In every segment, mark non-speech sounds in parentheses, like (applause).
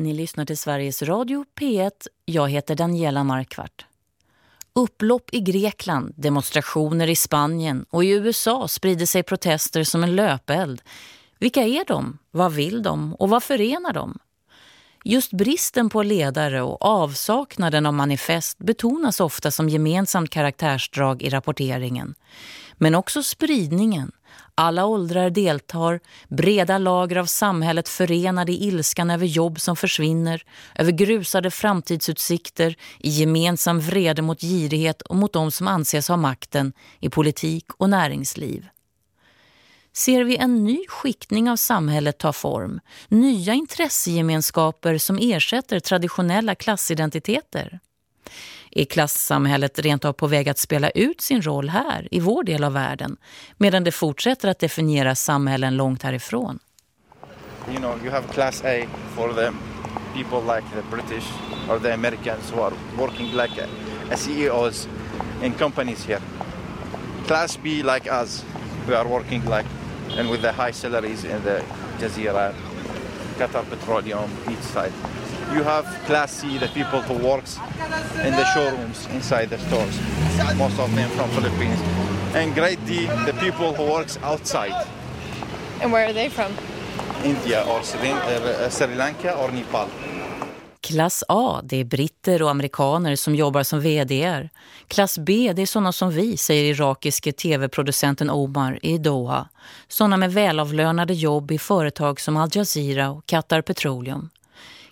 Ni lyssnar till Sveriges Radio P1. Jag heter Daniela Markvart. Upplopp i Grekland, demonstrationer i Spanien och i USA sprider sig protester som en löpeld. Vilka är de? Vad vill de? Och vad förenar de? Just bristen på ledare och avsaknaden av manifest betonas ofta som gemensamt karaktärsdrag i rapporteringen. Men också spridningen. Alla åldrar deltar, breda lager av samhället förenade i ilskan över jobb som försvinner, över grusade framtidsutsikter, i gemensam vrede mot girighet och mot de som anses ha makten i politik och näringsliv ser vi en ny skiktning av samhället ta form. Nya intressegemenskaper som ersätter traditionella klassidentiteter. Är klassamhället rent av på väg att spela ut sin roll här, i vår del av världen, medan det fortsätter att definiera samhällen långt härifrån? You know, you have class A for the people like the British or the Americans who are working like a, a CEOs in companies here. Class B like us, we are working like and with the high salaries in the Jazeera, Qatar Petroleum, each side. You have Class C, the people who works in the showrooms inside the stores, most of them from Philippines. And Grade D, the people who works outside. And where are they from? India or Sri, uh, Sri Lanka or Nepal. Klass A, det är britter och amerikaner som jobbar som vd. Klass B, det är sådana som vi, säger irakiske tv-producenten Omar i Doha. Sådana med välavlönade jobb i företag som Al Jazeera och Qatar Petroleum.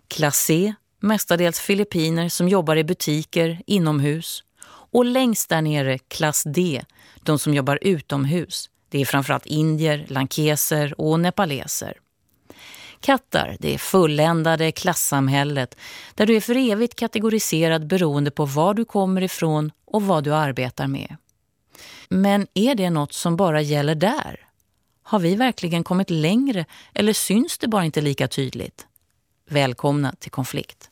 Klass C, mestadels filippiner som jobbar i butiker, inomhus. Och längst där nere, klass D, de som jobbar utomhus. Det är framförallt indier, lankeser och nepaleser. Kattar, det fulländade klassamhället där du är för evigt kategoriserad beroende på var du kommer ifrån och vad du arbetar med. Men är det något som bara gäller där? Har vi verkligen kommit längre eller syns det bara inte lika tydligt? Välkomna till konflikt.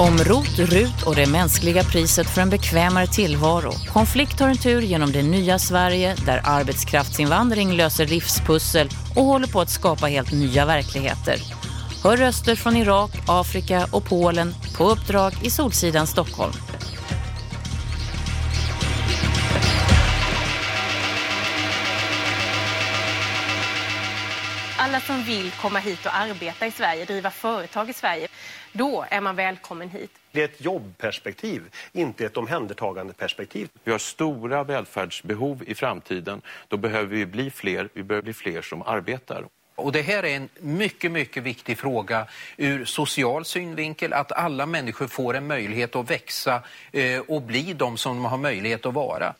Om rot, rut och det mänskliga priset för en bekvämare tillvaro. Konflikt tar en tur genom det nya Sverige där arbetskraftsinvandring löser livspussel och håller på att skapa helt nya verkligheter. Hör röster från Irak, Afrika och Polen på uppdrag i Solsidan Stockholm. Alla som vill komma hit och arbeta i Sverige, driva företag i Sverige, då är man välkommen hit. Det är ett jobbperspektiv, inte ett omhändertagandeperspektiv. Vi har stora välfärdsbehov i framtiden. Då behöver vi bli fler, vi behöver bli fler som arbetar. Och det här är en mycket, mycket viktig fråga ur social synvinkel, att alla människor får en möjlighet att växa eh, och bli de som de har möjlighet att vara.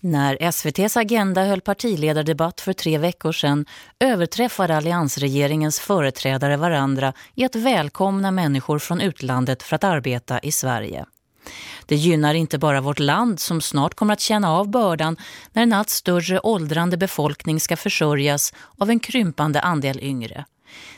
När SVTs Agenda höll partiledardebatt för tre veckor sedan överträffade alliansregeringens företrädare varandra i att välkomna människor från utlandet för att arbeta i Sverige. Det gynnar inte bara vårt land som snart kommer att känna av bördan när en allt större åldrande befolkning ska försörjas av en krympande andel yngre.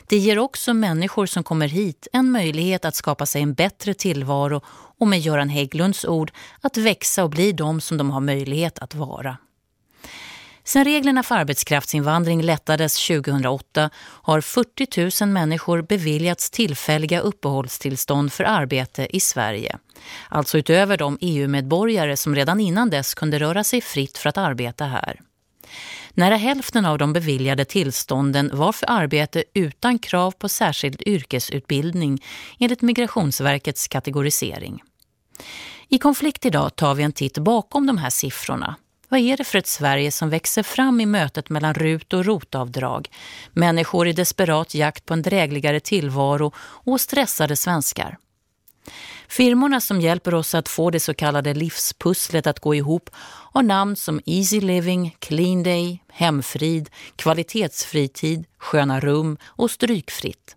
Det ger också människor som kommer hit en möjlighet att skapa sig en bättre tillvaro och med Göran Hägglunds ord att växa och bli de som de har möjlighet att vara. Sen reglerna för arbetskraftsinvandring lättades 2008 har 40 000 människor beviljats tillfälliga uppehållstillstånd för arbete i Sverige. Alltså utöver de EU-medborgare som redan innan dess kunde röra sig fritt för att arbeta här. Nära hälften av de beviljade tillstånden var för arbete utan krav på särskild yrkesutbildning enligt Migrationsverkets kategorisering. I konflikt idag tar vi en titt bakom de här siffrorna. Vad är det för ett Sverige som växer fram i mötet mellan rut- och rotavdrag? Människor i desperat jakt på en drägligare tillvaro och stressade svenskar. Firmorna som hjälper oss att få det så kallade livspusslet att gå ihop har namn som Easy Living, Clean Day, Hemfrid, Kvalitetsfritid, Sköna rum och Strykfritt.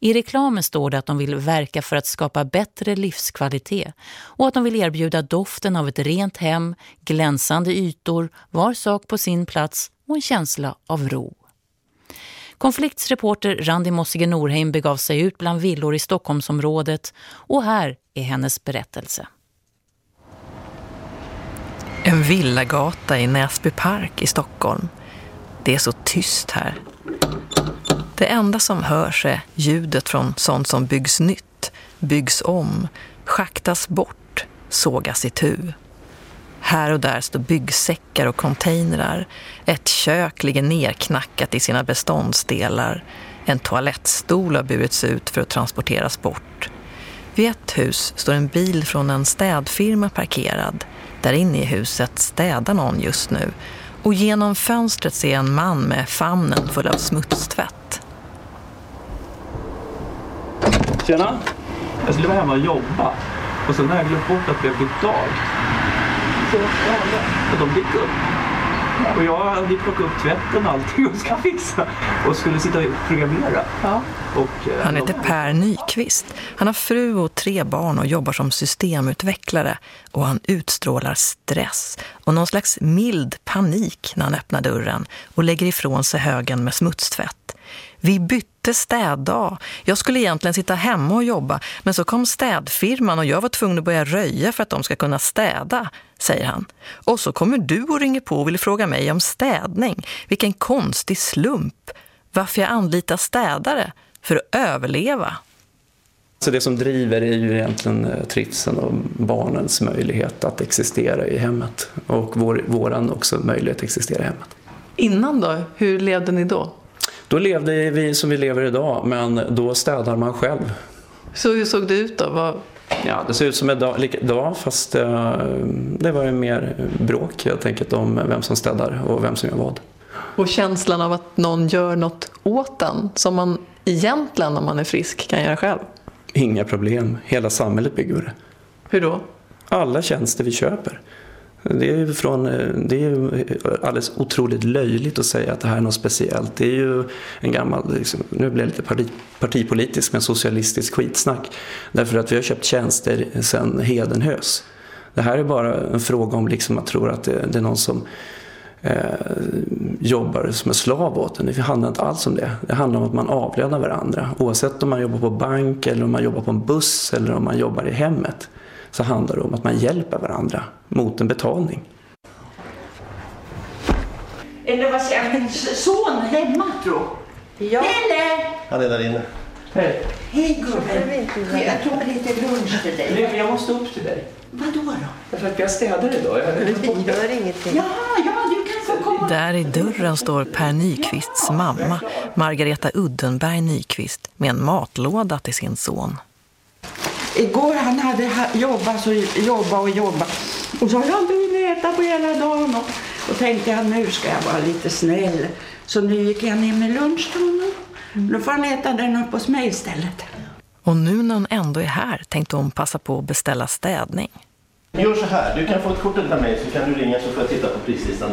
I reklamen står det att de vill verka för att skapa bättre livskvalitet och att de vill erbjuda doften av ett rent hem, glänsande ytor, var sak på sin plats och en känsla av ro. Konflikts reporter Randi Mossige Norheim begav sig ut bland villor i Stockholmsområdet och här är hennes berättelse. En villagata i Näsby park i Stockholm. Det är så tyst här. Det enda som hörs är ljudet från sånt som byggs nytt, byggs om, schaktas bort, sågas i tu. Här och där står byggsäckar och containrar. Ett kök ligger nerknackat i sina beståndsdelar. En toalettstol har burits ut för att transporteras bort. Vid ett hus står en bil från en städfirma parkerad. Där inne i huset städar någon just nu. Och genom fönstret ser en man med famnen full av smutstvätt. Tjena! Jag skulle vara hemma och jobba. Och sen har jag glömt bort att det blivit dag. Så? Och de gick upp. Och jag hade plockat upp tvätten och allting och ska fixa. Och skulle sitta och programmera. Ja. Och, eh, Han heter Per Nyqvist. Han har fru och tre barn och jobbar som systemutvecklare. Och han utstrålar stress och någon slags mild panik när han öppnar dörren och lägger ifrån sig högen med smutstvätt. Vi bytte städdag. Jag skulle egentligen sitta hemma och jobba, men så kom städfirman och jag var tvungen att börja röja för att de ska kunna städa, säger han. Och så kommer du och ringer på och vill fråga mig om städning. Vilken konstig slump. Varför jag anlitar städare? För att överleva. Så det som driver är ju egentligen eh, trivseln och barnens möjlighet att existera i hemmet. Och vår, våran också möjlighet att existera i hemmet. Innan då? Hur levde ni då? Då levde vi som vi lever idag, men då städar man själv. Så hur såg det ut då? Vad... Ja, det ser ut som idag, fast uh, det var ju mer bråk helt enkelt om vem som städar och vem som gör vad. Och känslan av att någon gör något åt den, som man egentligen om man är frisk kan göra själv? Inga problem. Hela samhället bygger det. Hur då? Alla tjänster vi köper. Det är, ju från, eh, det är ju eh, alldeles otroligt löjligt att säga att det här är något speciellt. Det är ju en gammal, liksom, nu blir det lite parti, partipolitisk men socialistisk skitsnack. Därför att vi har köpt tjänster sedan Hedenhös. Det här är bara en fråga om liksom man tror att det, det är någon som eh, jobbar som en slav åt en. Det handlar inte alls om det. Det handlar om att man avlönar varandra. Oavsett om man jobbar på bank eller om man jobbar på en buss eller om man jobbar i hemmet så handlar det om att man hjälper varandra mot en betalning. Eller vad säger min son hemma tror Ja. Pelle! Han är där inne. Hej. Hej gubben. Jag tog lite lunch till dig. Jag måste upp till dig. Vadå då? Därför att jag städar idag. Det gör ingenting. Ja, ja, du kan få komma. Där i dörren står Per Nyqvists mamma, Margareta Uddenberg Nyqvist, med en matlåda till sin son. Igår han hade jobbat och jobbat och jobbat. Och så har jag inte hunnit äta på hela dagen. Och, och tänkte jag nu ska jag vara lite snäll. Så nu gick jag ner med lunch Mm. Då får han äta den upp hos mig istället. Och nu när hon ändå är här tänkte hon passa på att beställa städning. Gör så här, du kan få ett kort av mig så kan du ringa så får jag titta på prislistan.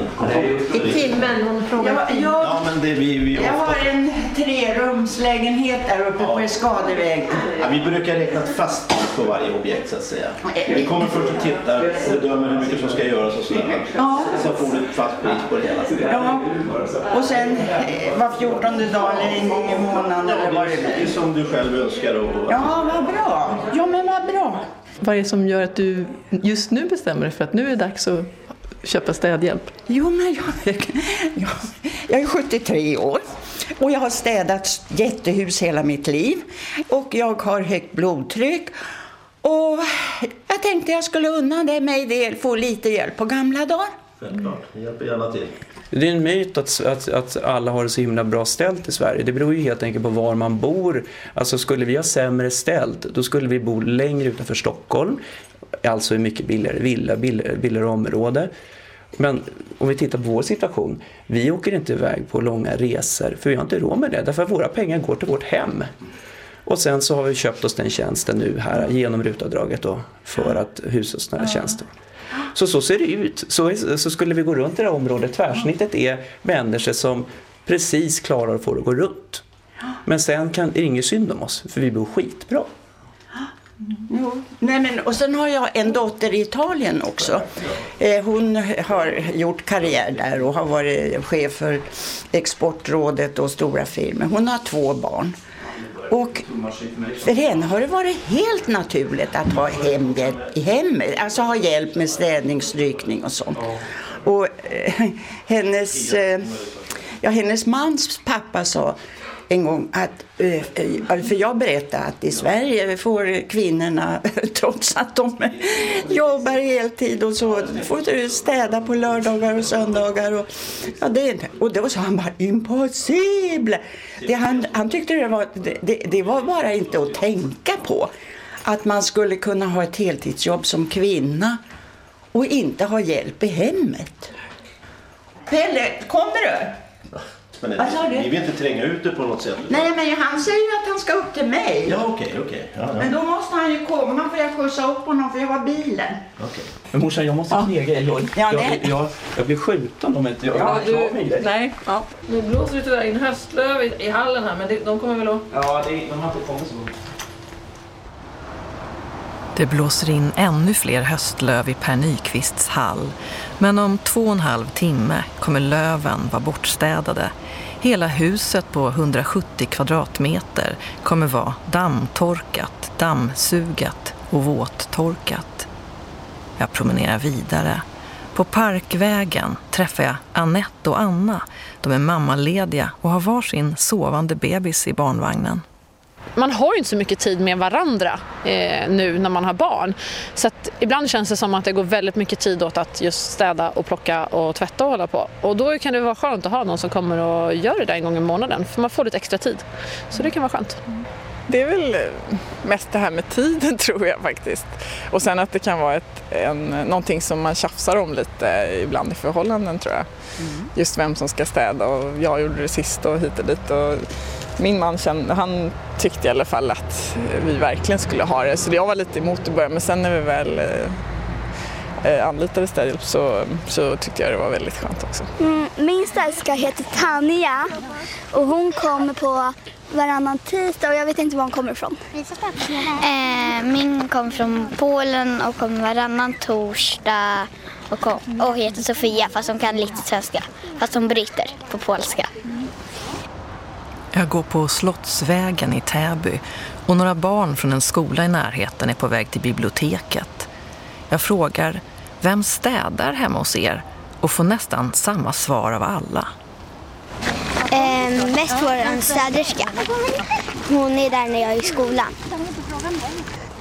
I timmen, hon frågar. Ja, jag, ja, men det, vi, vi jag har en trerumslägenhet där uppe ja. på Skadevägen. Ja, vi brukar räkna fast på varje objekt så att säga. Vi kommer först och tittar och bedömer hur mycket som ska göras och sådär. Ja. Sen får du ett fast pris på det hela. Ja. Och sen eh, var fjortonde dag eller en gång i månaden vad det blir. Som du själv önskar. Och... Ja, vad bra. Ja, men vad bra. Vad är det som gör att du just nu bestämmer dig för att nu är det dags att köpa städhjälp? Jo, men jag, jag, jag är 73 år och jag har städat jättehus hela mitt liv och jag har högt blodtryck och jag tänkte jag skulle unna mig det, få lite hjälp på gamla dagar. Självklart, jag hjälper gärna till. Det är en myt att, att, att alla har det så himla bra ställt i Sverige. Det beror ju helt enkelt på var man bor. Alltså skulle vi ha sämre ställt, då skulle vi bo längre utanför Stockholm. Alltså i mycket billigare villa, billigare, billigare område. Men om vi tittar på vår situation. Vi åker inte iväg på långa resor för vi har inte råd med det. Därför att våra pengar går till vårt hem. Och sen så har vi köpt oss den tjänsten nu här genom rutavdraget då för att hushållsnära tjänster. Så så ser det ut. Så, så skulle vi gå runt i det här området. Tvärsnittet är människor som precis klarar att få det att gå runt. Men sen kan, är det ingen synd om oss, för vi bor skitbra. Jo. Nej, men, och sen har jag en dotter i Italien också. Eh, hon har gjort karriär där och har varit chef för Exportrådet och stora firmor. Hon har två barn. Och för henne har det varit helt naturligt att ha hemhjälp i hemmet. Alltså ha hjälp med städning, strykning och sånt. Och eh, hennes, eh, ja, hennes mans pappa sa en gång att, eh, eh, för jag berättade att i Sverige får kvinnorna, (laughs) trots att de jobbar heltid och så, får städa på lördagar och söndagar. Och, ja, det, och då sa han bara impossible. Det, han, han tyckte det var, det, det var bara inte att tänka på att man skulle kunna ha ett heltidsjobb som kvinna och inte ha hjälp i hemmet. Pelle, kommer du? Men ni vill inte tränga ut det på något sätt? Nej, men han säger ju att han ska upp till mig. Ja, okej, okay, okej. Okay. Ja, ja. Men då måste han ju komma för jag skjutsa upp honom för jag har bilen. Okay. Men morsan, jag måste knega. Jag, jag, jag, jag, jag blir skjuten om inte jag ja, du, Nej. Ja. Nu blåser det tyvärr in höstlöv i, i hallen här, men det, de kommer väl att... Ja, det, de har inte kommit så det blåser in ännu fler höstlöv i Per Nyqvists hall. Men om två och en halv timme kommer löven vara bortstädade. Hela huset på 170 kvadratmeter kommer vara dammtorkat, dammsugat och våttorkat. Jag promenerar vidare. På Parkvägen träffar jag Annette och Anna. De är mammalediga och har varsin sovande bebis i barnvagnen man har ju inte så mycket tid med varandra eh, nu när man har barn. Så att ibland känns det som att det går väldigt mycket tid åt att just städa och plocka och tvätta och hålla på. Och då kan det vara skönt att ha någon som kommer och gör det där en gång i månaden för man får lite extra tid. Så det kan vara skönt. Det är väl mest det här med tiden (laughs) tror jag faktiskt. Och sen att det kan vara ett, en, någonting som man tjafsar om lite ibland i förhållanden tror jag. Mm. Just vem som ska städa och jag gjorde det sist och hit och dit. Och min man kände, han tyckte i alla fall att vi verkligen skulle ha det. Så jag var lite emot i början men sen när vi väl eh, eh, anlitade städhjälp så, så tyckte jag det var väldigt skönt också. Mm, min städerska heter Tanja och hon kommer på varannan tisdag och jag vet inte var hon kommer ifrån. Eh, min kommer från Polen och kommer varannan torsdag och, kom, och heter Sofia fast hon kan lite svenska. Fast hon bryter på polska. Jag går på Slottsvägen i Täby och några barn från en skola i närheten är på väg till biblioteket. Jag frågar, vem städar hemma hos er? Och får nästan samma svar av alla. Eh, mest vår städerska. Hon är där när jag är i skolan.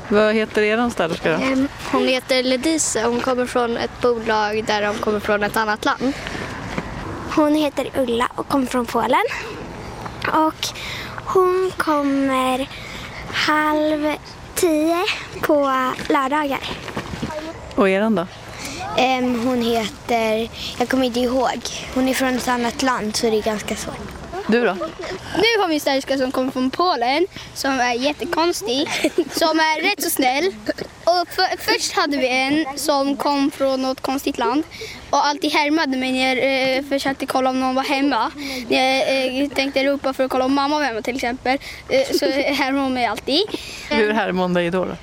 Vad heter er städerska då? Eh, hon heter Ledise. Hon kommer från ett bolag där de kommer från ett annat land. Hon heter Ulla och kommer från Polen. Och hon kommer halv tio på lördagar. Och eran då? Um, hon heter, jag kommer inte ihåg. Hon är från ett annat land så det är ganska svårt. Du då? Nu har vi en städerska som kommer från Polen som är jättekonstig, som är rätt så snäll. Och för, först hade vi en som kom från något konstigt land och alltid härmade mig när jag eh, försökte kolla om någon var hemma. När jag eh, tänkte ropa för att kolla om mamma var hemma till exempel eh, så härmade hon mig alltid. Hur härmade hon dig då? då?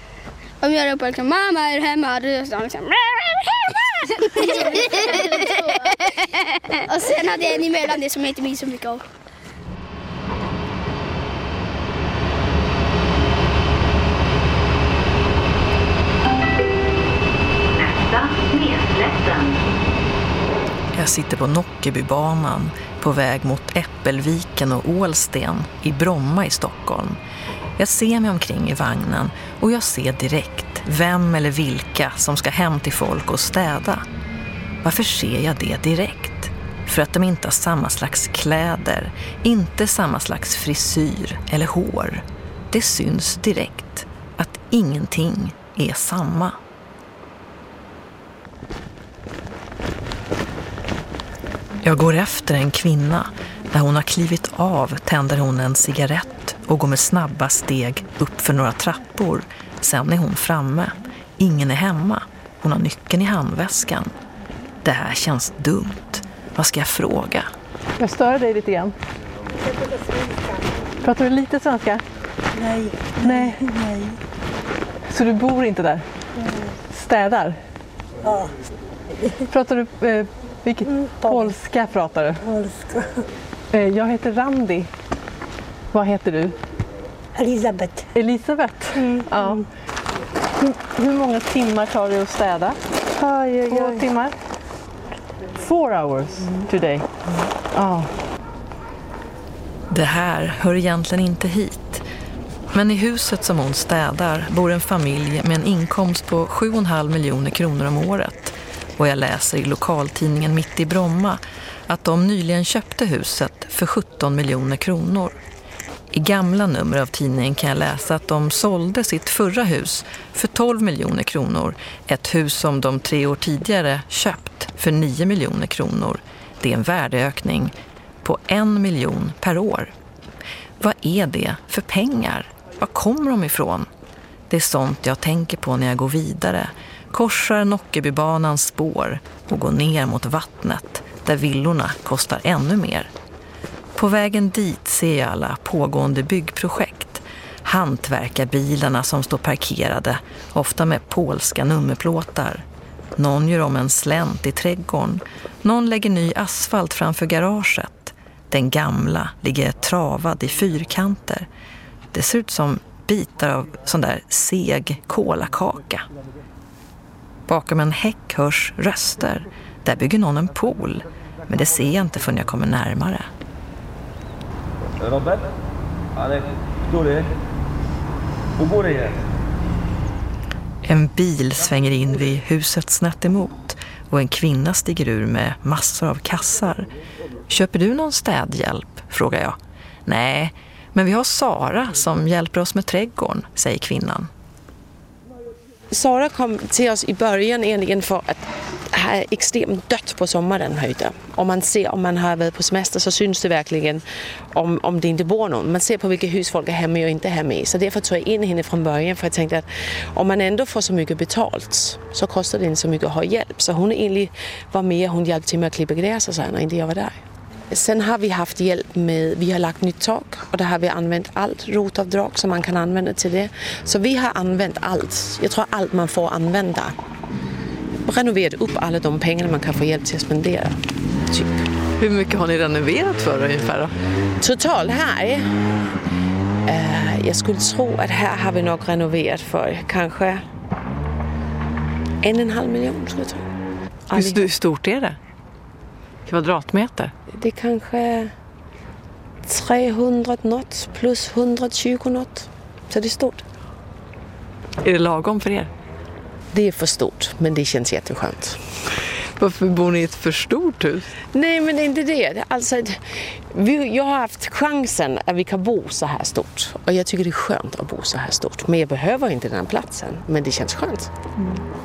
Om jag ropade liksom, mamma är du hemma? Då sa hon liksom, (laughs) och sen hade jag en emellan det som jag inte minns så mycket av. Jag sitter på Nockebybanan på väg mot Äppelviken och Ålsten i Bromma i Stockholm. Jag ser mig omkring i vagnen och jag ser direkt vem eller vilka som ska hem till folk och städa. Varför ser jag det direkt? För att de inte har samma slags kläder, inte samma slags frisyr eller hår. Det syns direkt att ingenting är samma. Jag går efter en kvinna. När hon har klivit av tänder hon en cigarett och går med snabba steg upp för några trappor. Sen är hon framme. Ingen är hemma. Hon har nyckeln i handväskan. Det här känns dumt. Vad ska jag fråga? Jag stör dig lite grann. Pratar du lite svenska? Nej. Nej. Nej. Så du bor inte där? Städar? Ja. Pratar du... Eh, vilket? Polska pratar du? Polska. Eh, jag heter Randi. Vad heter du? Elisabeth. Elisabeth? Ja. Hur, hur många timmar tar det att städa? Oj, oj, Två oj. timmar? Four hours today? Ja. Det här hör egentligen inte hit. Men i huset som hon städar bor en familj med en inkomst på 7,5 miljoner kronor om året. Och jag läser i lokaltidningen Mitt i Bromma att de nyligen köpte huset för 17 miljoner kronor. I gamla nummer av tidningen kan jag läsa att de sålde sitt förra hus för 12 miljoner kronor. Ett hus som de tre år tidigare köpt för 9 miljoner kronor. Det är en värdeökning på en miljon per år. Vad är det för pengar? Var kommer de ifrån? Det är sånt jag tänker på när jag går vidare. Korsar Nockebybanans spår och går ner mot vattnet där villorna kostar ännu mer. På vägen dit ser jag alla pågående byggprojekt. Hantverkarbilarna som står parkerade, ofta med polska nummerplåtar. Någon gör om en slänt i trädgården. Någon lägger ny asfalt framför garaget. Den gamla ligger travad i fyrkanter. Det ser ut som bitar av sån där seg kolakaka. Bakom en häck hörs röster. Där bygger någon en pool. Men det ser jag inte förrän jag kommer närmare. Robert? En bil svänger in vid huset snett emot och en kvinna stiger ur med massor av kassar. Köper du någon städhjälp? frågar jag. Nej, men vi har Sara som hjälper oss med trädgården, säger kvinnan. Sara kom till oss i början egentligen för att det är extremt dött på sommaren här ute. Om man ser om man har varit på semester så syns det verkligen om, om det inte bor någon. Man ser på vilka hus folk är hemma och inte hemma i. Så därför tog jag in henne från början för jag tänkte att om man ändå får så mycket betalt så kostar det inte så mycket att ha hjälp. Så hon egentligen var med, hon hjälpte till med att klippa gräs och så när inte jag var där. Sen har vi haft hjälp med, vi har lagt nytt tak och där har vi använt allt rotavdrag som man kan använda till det. Så vi har använt allt. Jag tror allt man får använda. Renoverat upp alla de pengar man kan få hjälp till att spendera. Typ. Hur mycket har ni renoverat för ungefär då? Totalt här? Eh, jag skulle tro att här har vi nog renoverat för kanske en och en halv miljon skulle jag hur stort är det? Kvadratmeter? Det är kanske 300 något plus 120 något. Så det är stort. Är det lagom för er? Det är för stort, men det känns jätteskönt. Varför bor ni i ett för stort hus? Nej, men det är inte det. Alltså, vi, jag har haft chansen att vi kan bo så här stort. Och jag tycker det är skönt att bo så här stort. Men jag behöver inte den här platsen. Men det känns skönt.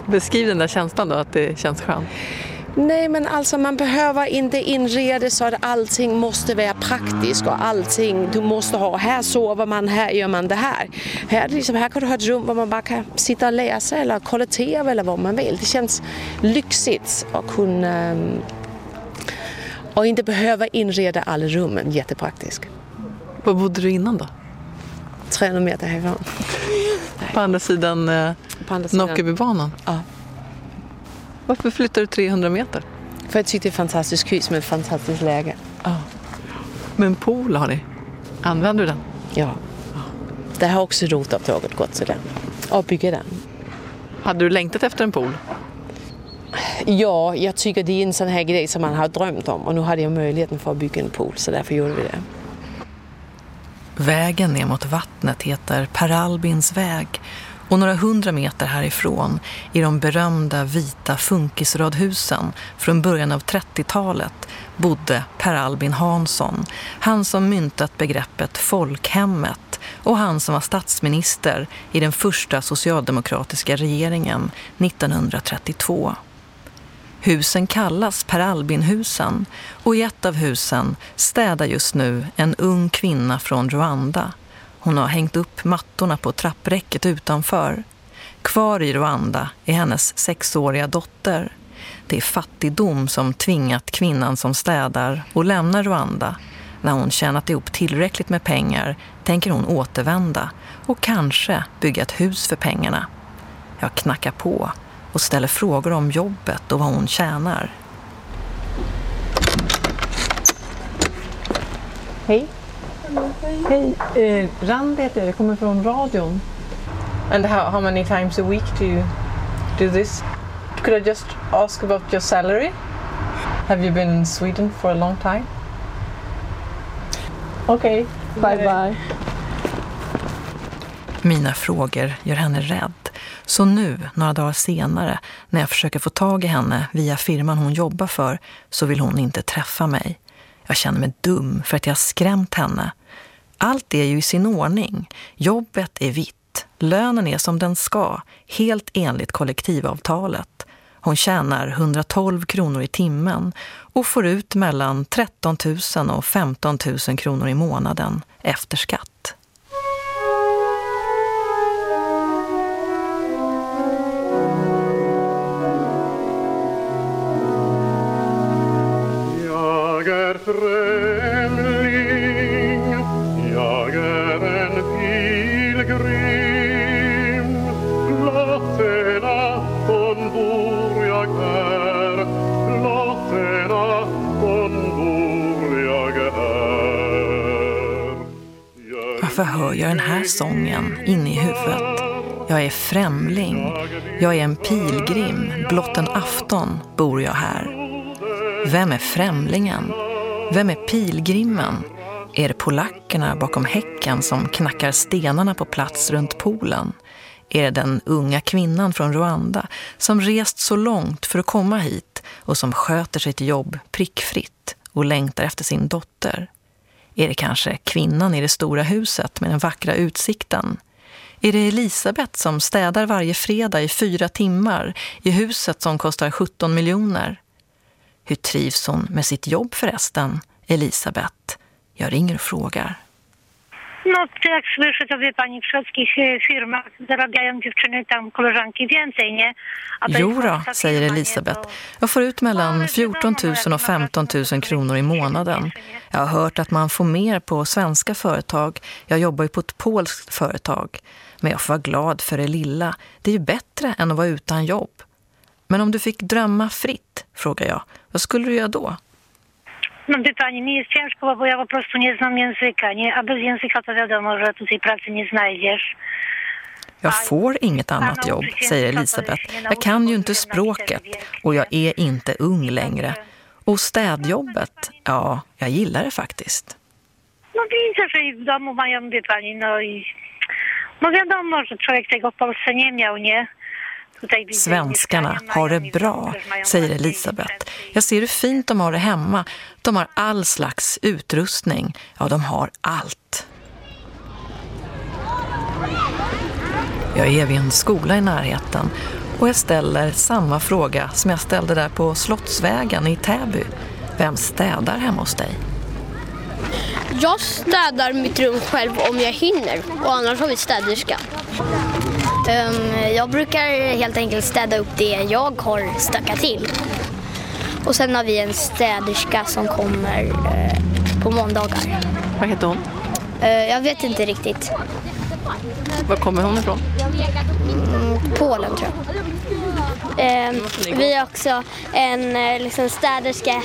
Beskriv den där känslan då, att det känns skönt. Nej, men alltså man behöver inte inreda så att allting måste vara praktiskt och allting du måste ha. Här sover man, här gör man det här. Här, liksom, här kan du ha ett rum där man bara kan sitta och läsa eller kolla TV eller vad man vill. Det känns lyxigt att kunna och inte behöva inreda alla rummen. Jättepraktiskt. Var bodde du innan då? 300 meter härifrån. På andra sidan, eh, På andra sidan. Nockebybanan? Ja. Varför flyttar du 300 meter? För jag tyckte det är ett fantastiskt hus med ett fantastiskt läge. Ja. Men pool har ni? Använder du den? Ja. Det har också rotavdraget gått den. Och bygga den. Hade du längtat efter en pool? Ja, jag tycker det är en sån här grej som man har drömt om och nu hade jag möjligheten för att bygga en pool så därför gjorde vi det. Vägen ner mot vattnet heter Per Albins väg och några hundra meter härifrån i de berömda vita funkisradhusen från början av 30-talet bodde Per Albin Hansson, han som myntat begreppet folkhemmet och han som var statsminister i den första socialdemokratiska regeringen 1932. Husen kallas Per Albin-husen och i ett av husen städar just nu en ung kvinna från Rwanda. Hon har hängt upp mattorna på trappräcket utanför. Kvar i Rwanda är hennes sexåriga dotter. Det är fattigdom som tvingat kvinnan som städar och lämnar Rwanda. När hon tjänat ihop tillräckligt med pengar tänker hon återvända och kanske bygga ett hus för pengarna. Jag knackar på och ställer frågor om jobbet och vad hon tjänar. Hej. Hej. Eh, Rand heter jag. Jag kommer från radion. And how, how many times a week do you do this? Could I just ask about your salary? Have you been in Sweden for a long time? Okay. Bye bye. Mina frågor gör henne rädd. Så nu, några dagar senare, när jag försöker få tag i henne via firman hon jobbar för, så vill hon inte träffa mig. Jag känner mig dum för att jag skrämt henne. Allt är ju i sin ordning. Jobbet är vitt. Lönen är som den ska, helt enligt kollektivavtalet. Hon tjänar 112 kronor i timmen och får ut mellan 13 000 och 15 000 kronor i månaden efter skatt. Jag är främling, här sången inne i huvudet? Jag är främling, jag är en pilgrim, blott en afton bor jag här. Vem är främlingen? Vem är pilgrimen? Är det polackerna bakom häcken som knackar stenarna på plats runt poolen? Är det den unga kvinnan från Rwanda som rest så långt för att komma hit och som sköter sitt jobb prickfritt och längtar efter sin dotter? Är det kanske kvinnan i det stora huset med den vackra utsikten? Är det Elisabeth som städar varje fredag i fyra timmar i huset som kostar 17 miljoner? Hur trivs hon med sitt jobb förresten, Elisabeth? Jag ringer och frågar. No, jak słyszę, to wie pani, w szwedzkich e, firmach zarabiają dziewczyny tam, koleżanki więcej, nie? A to Jo jest då, polska säger? Elisabeth. Jag får ut mellan 14 000 och 15 000 kronor i månaden. Jag har hört att man får mer på svenska företag. Jag jobbar ju på ett polskt företag. Men jag får vara glad för det lilla. Det är ju bättre än att vara utan jobb. Men om du fick drömma fritt, frågar jag, vad skulle du göra då? No wie pani, mi jest ciężko, bo ja po prostu nie znam języka, nie? A bez języka to wiadomo, że tutaj pracy nie znajdziesz. Jag får inget annat jobb, säger Elisabeth. Jag kan ju inte språket och jag är inte ung längre. Och städjobbet, ja, jag gillar det faktiskt. No widzę, że i w domu mają, wie pani, no i... No wiadomo, że człowiek tego w Polsce nie miał, nie? Svenskarna har det bra, säger Elisabeth. Jag ser hur fint de har det hemma. De har all slags utrustning. Ja, de har allt. Jag är vid en skola i närheten och jag ställer samma fråga som jag ställde där på Slottsvägen i Täby. Vem städar hemma hos dig? Jag städar mitt rum själv om jag hinner och annars har vi städerska. Ehm, jag brukar helt enkelt städa upp det jag har stökat till. Och sen har vi en städerska som kommer eh, på måndagar. Vad heter hon? Eh, jag vet inte riktigt. Var kommer hon ifrån? Mm, Polen tror jag. Ehm, vi har också en eh, liksom, städerska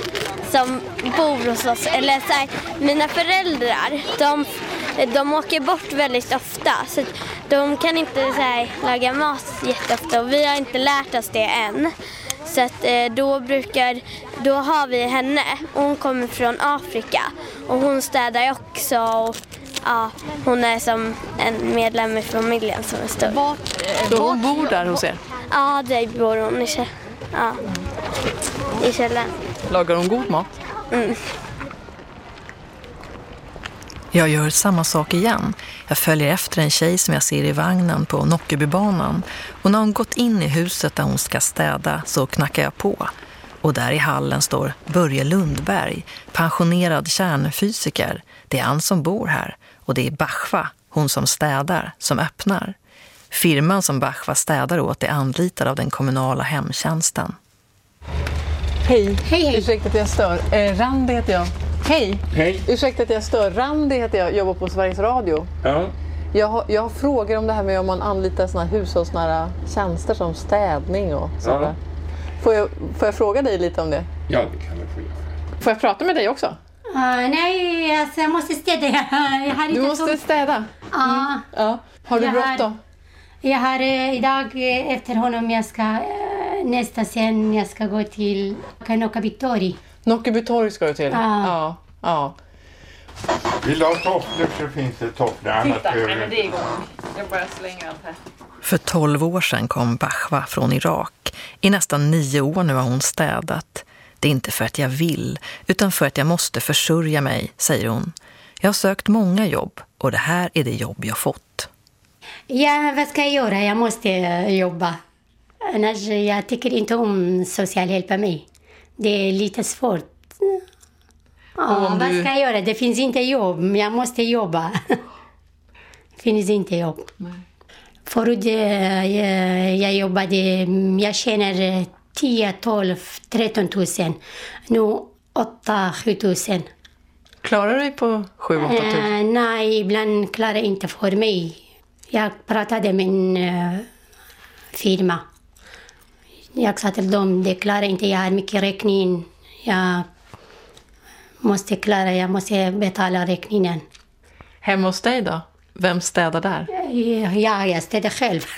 som bor hos oss. Eller så här, mina föräldrar, de, de åker bort väldigt ofta. Så de kan inte så här, laga mat jätteofta och vi har inte lärt oss det än. Så att eh, då brukar, då har vi henne. Hon kommer från Afrika och hon städar också. Och, ja, hon är som en medlem i familjen som är stor. Så hon bor där hos er? Ja, där bor hon i, ja, i källaren. Lagar hon god mat? Mm. Jag gör samma sak igen. Jag följer efter en tjej som jag ser i vagnen på Nockebybanan. Och när hon gått in i huset där hon ska städa så knackar jag på. Och där i hallen står Börje Lundberg, pensionerad kärnfysiker. Det är han som bor här. Och det är Bachva, hon som städar, som öppnar. Firman som Bachva städar åt är anlitad av den kommunala hemtjänsten. Hej. Hej, Ursäkta att jag stör. Eh, Randi heter jag. Hej. Hej. Ursäkta att jag stör. Randi heter jag, jobbar på Sveriges Radio. Ja. Jag har, jag har frågor om det här med om man anlitar såna här hushållsnära tjänster som städning och sådär. Ja. Får, jag, får jag fråga dig lite om det? Ja, det kan du få göra. Får jag prata med dig också? Ah, nej, alltså, jag måste städa. Jag har Du måste så... städa? Ja. ja. Har du bråttom? Jag har eh, idag eh, efter honom, jag ska eh, nästa sen, jag ska gå till Nokkabittori. Nockebytorg ska du till? Ja. ja. ja. Vill du ha tofflor så finns det tofflor. Annars behöver du- är igång. Jag bara slänger allt här. För tolv år sedan kom Bahwa från Irak. I nästan nio år nu har hon städat. Det är inte för att jag vill, utan för att jag måste försörja mig, säger hon. Jag har sökt många jobb och det här är det jobb jag fått. Ja, vad ska jag göra? Jag måste eh, jobba. Annars, eh, jag tycker inte om socialhjälp av mig. Det är lite svårt. Ja, om vad du- ska jag göra? Det finns inte jobb. Jag måste jobba. (laughs) finns inte jobb. Förut eh, jag, jag jobbade, jag tjänar 10, 12, 13 tusen. Nu 8, 7 tusen. Klarar du dig på 7-8 tusen? Eh, nej, ibland klarar jag inte för mig. Jag pratade med en eh, firma. Jag sa till dem, det klarar inte, jag har mycket räkning. Jag måste klara, jag måste betala räkningen. Hemma hos dig då? Vem städar där? Ja, jag städar själv. (laughs)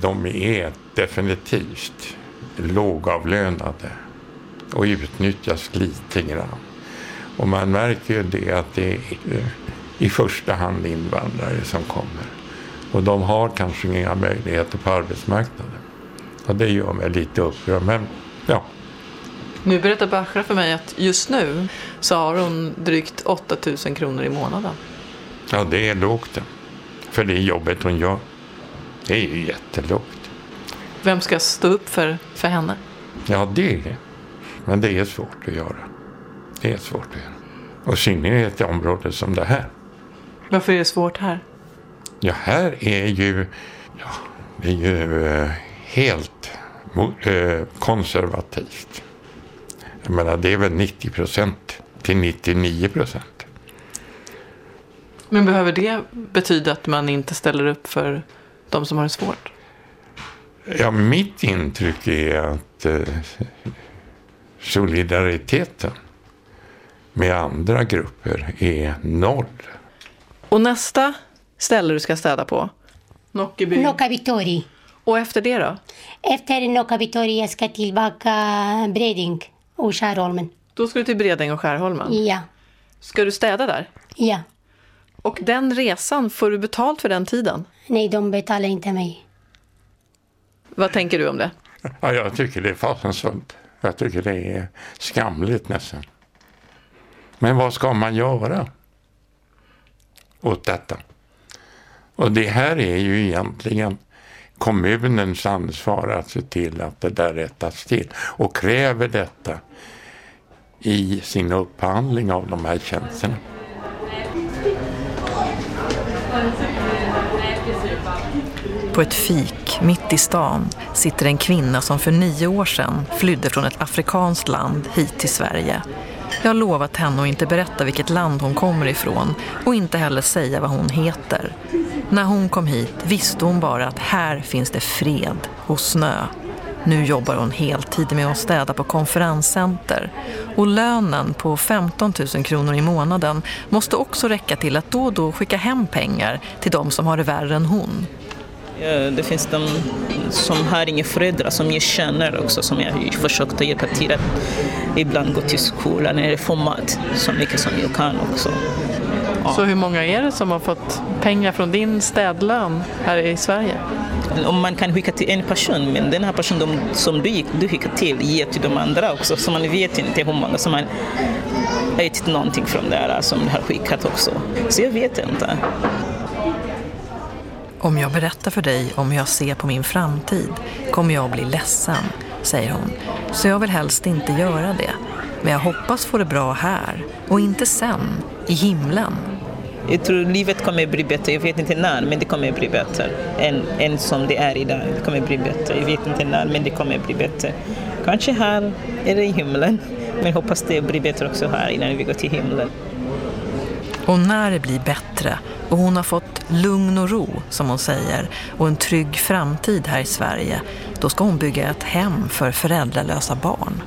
De är definitivt lågavlönade och utnyttjas lite grann. Och man märker ju det att det är eh, i första hand invandrare som kommer. Och de har kanske inga möjligheter på arbetsmarknaden. Och det gör mig lite upprörd. Men ja, Nu berättar Bashra för mig att just nu så har hon drygt 8 000 kronor i månaden. ja det är lågt. För det jobbet hon gör. Det är ju jättelågt. Vem ska stå upp för, för henne? Ja, det är det. Men det är svårt att göra. Det är svårt att göra. Och i synnerhet i områden som det här. Varför är det svårt här? Ja, här är ju, ja, det är ju eh, helt eh, konservativt. Jag menar, det är väl 90 procent till 99 procent. Men behöver det betyda att man inte ställer upp för de som har det svårt? Ja, mitt intryck är att eh, solidariteten med andra grupper är noll. Och nästa ställe du ska städa på? Nockeby. Nokkabittori. Och efter det då? Efter Nokkabittori jag ska tillbaka Breding och Skärholmen. Då ska du till Bredäng och Skärholmen. Ja, Ska du städa där? ja. Och den resan, får du betalt för den tiden? Nej, de betalar inte mig. Vad tänker du om det? Ja, jag tycker det är fasansfullt. Jag tycker det är skamligt nästan. Men vad ska man göra åt detta? Och det här är ju egentligen kommunens ansvar att se till att det där rättas till och kräver detta i sin upphandling av de här tjänsterna. På ett fik mitt i stan sitter en kvinna som för nio år sedan flydde från ett afrikanskt land hit till Sverige. Jag har lovat henne att inte berätta vilket land hon kommer ifrån och inte heller säga vad hon heter. När hon kom hit visste hon bara att här finns det fred och snö. Nu jobbar hon heltid med att städa på konferenscenter. Och lönen på 15 000 kronor i månaden måste också räcka till att då och då skicka hem pengar till de som har det värre än hon. Ja, Det finns de som har inga föräldrar som jag känner också som jag försökt hjälpa till att ibland gå till skolan eller få mat så mycket som jag kan också. Så hur många är det som har fått pengar från din städlön här i Sverige? Om man kan skicka till en person, men den här personen de, som du, du skickar till ger till de andra också, så man vet inte hur många som har ätit någonting från det här som har skickat också. Så jag vet inte. Om jag berättar för dig om hur jag ser på min framtid kommer jag att bli ledsen, säger hon. Så jag vill helst inte göra det. Men jag hoppas få det bra här och inte sen, i himlen. Jag tror livet kommer bli bättre, jag vet inte när, men det kommer bli bättre än, än som det är idag. Det kommer bli bättre, jag vet inte när, men det kommer bli bättre. Kanske här eller i himlen, men hoppas det blir bättre också här innan vi går till himlen. Och när det blir bättre och hon har fått lugn och ro, som hon säger, och en trygg framtid här i Sverige, då ska hon bygga ett hem för föräldralösa barn.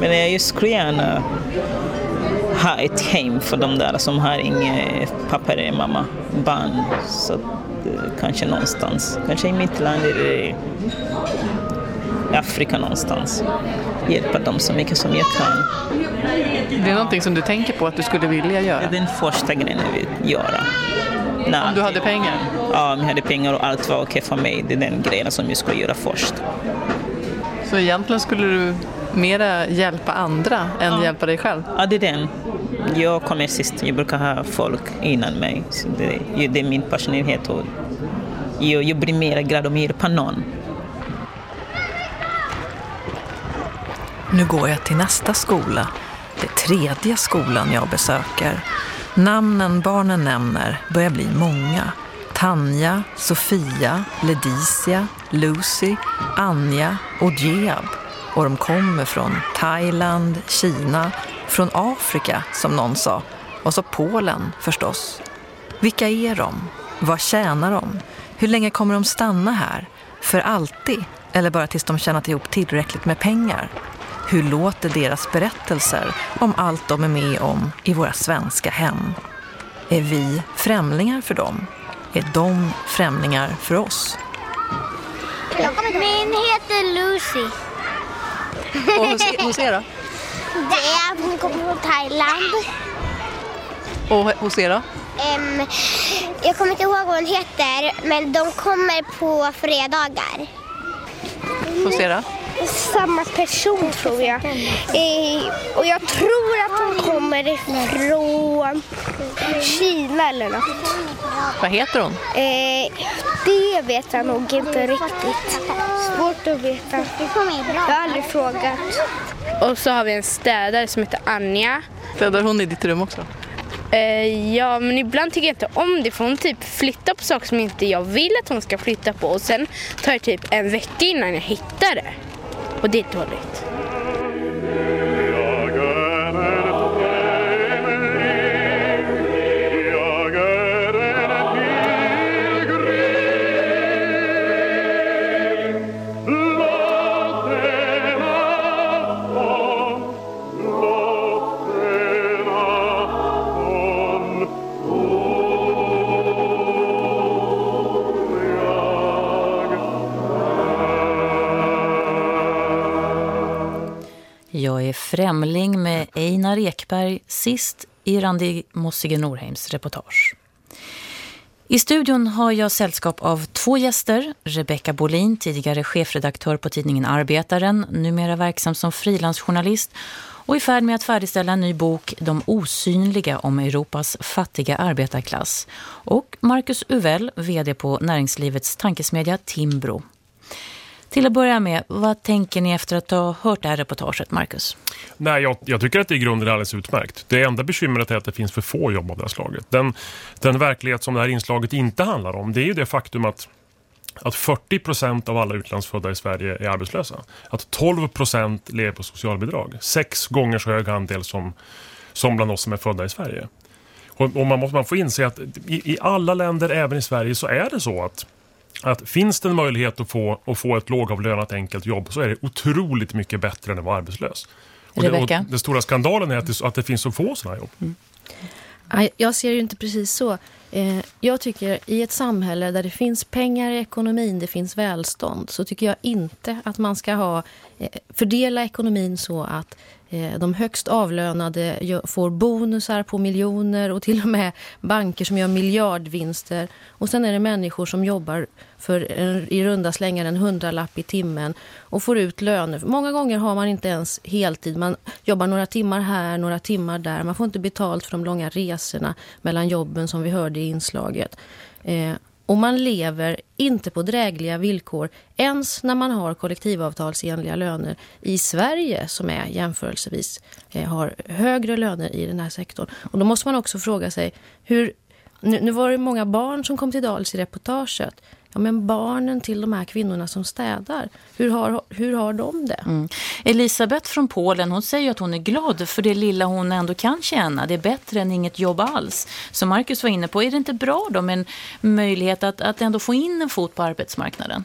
Men jag skulle gärna ha ett hem för de där som har inga pappa eller mamma, barn. Så eh, kanske någonstans, kanske i mitt land eller i Afrika någonstans. Hjälpa dem så mycket som jag kan. Det är någonting som du tänker på att du skulle vilja göra? Det är den första grejen jag vill göra. Om du hade pengar? Ja, om jag hade pengar och allt var okej för mig. Det är den grejen som jag skulle göra först. Så egentligen skulle du mera hjälpa andra än Ja. hjälpa dig själv? Ja, det är den. Jag kommer sist. Jag brukar ha folk innan mig. Så det, det är min. Och jag, jag blir mer glad om jag hjälper någon. Nu går jag till nästa skola. Det tredje skolan jag besöker. Namnen barnen nämner börjar bli många. Tanja, Sofia, Ledicia, Lucy, Anja och Jeab. Och de kommer från Thailand, Kina, från Afrika som någon sa. Och så Polen förstås. Vilka är de? Vad tjänar de? Hur länge kommer de stanna här? För alltid? Eller bara tills de tjänat ihop tillräckligt med pengar? Hur låter deras berättelser om allt de är med om i våra svenska hem? Är vi främlingar för dem? Är de främlingar för oss? Min heter Lucy. Och hos, er då? Det är hon kommer från Thailand. Och hos er då? Em, jag kommer inte ihåg vad hon heter, men de kommer på fredagar. Hos er då? Samma person tror jag. Eh, och jag tror att hon kommer ifrån Kina eller något. Vad heter hon? Eh, det vet jag nog inte riktigt. Svårt att veta. Jag har aldrig frågat. Och så har vi en städare som heter Anja. Städar hon i ditt rum också? Eh, ja, men ibland tycker jag inte om det för hon typ flyttar på saker som inte jag vill att hon ska flytta på och sen tar det typ en vecka innan jag hittar det. Och det är dåligt. Är främling med Einar Ekberg sist i Randi Mossige Norheims reportage. I studion har jag sällskap av två gäster. Rebecca Bolin, tidigare chefredaktör på tidningen Arbetaren, numera verksam som frilansjournalist och i färd med att färdigställa en ny bok De osynliga om Europas fattiga arbetarklass. Och Marcus Uvell, vd på näringslivets tankesmedja Timbro. Till att börja med, vad tänker ni efter att ha hört det här reportaget, Marcus? Nej, jag, jag tycker att det i grunden är alldeles utmärkt. Det enda bekymret är att det finns för få jobb av det här slaget. Den, den verklighet som det här inslaget inte handlar om, det är ju det faktum att att 40 procent av alla utlandsfödda i Sverige är arbetslösa. Att 12 procent lever på socialbidrag. Sex gånger så hög andel som, som bland oss som är födda i Sverige. Och, och man måste man få inse att i, i alla länder, även i Sverige, så är det så att att finns det en möjlighet att få, att få ett lågavlönat enkelt jobb så är det otroligt mycket bättre än att vara arbetslös. Och det, och den stora skandalen är att det, att det finns så få sådana jobb. Nej, Jag ser ju inte precis så. Eh, Jag tycker i ett samhälle där det finns pengar i ekonomin, det finns välstånd, så tycker jag inte att man ska ha, eh, fördela ekonomin så att Eh, de högst avlönade får bonusar på miljoner och till och med banker som gör miljardvinster. Och sen är det människor som jobbar för en, i runda slängar en hundralapp i timmen och får ut löner. Många gånger har man inte ens heltid. Man jobbar några timmar här, några timmar där. Man får inte betalt för de långa resorna mellan jobben som vi hörde i inslaget. Eh, och man lever inte på drägliga villkor ens när man har kollektivavtalsenliga löner i Sverige som är jämförelsevis eh, har högre löner i den här sektorn. Och då måste man också fråga sig hur nu, nu var det många barn som kom till Dals i reportaget. Ja, men barnen till de här kvinnorna som städar, hur har, hur har de det? Mm. Elisabeth från Polen, hon säger att hon är glad för det lilla hon ändå kan tjäna. Det är bättre än inget jobb alls. Som Marcus var inne på, är det inte bra då med en möjlighet att, att ändå få in en fot på arbetsmarknaden?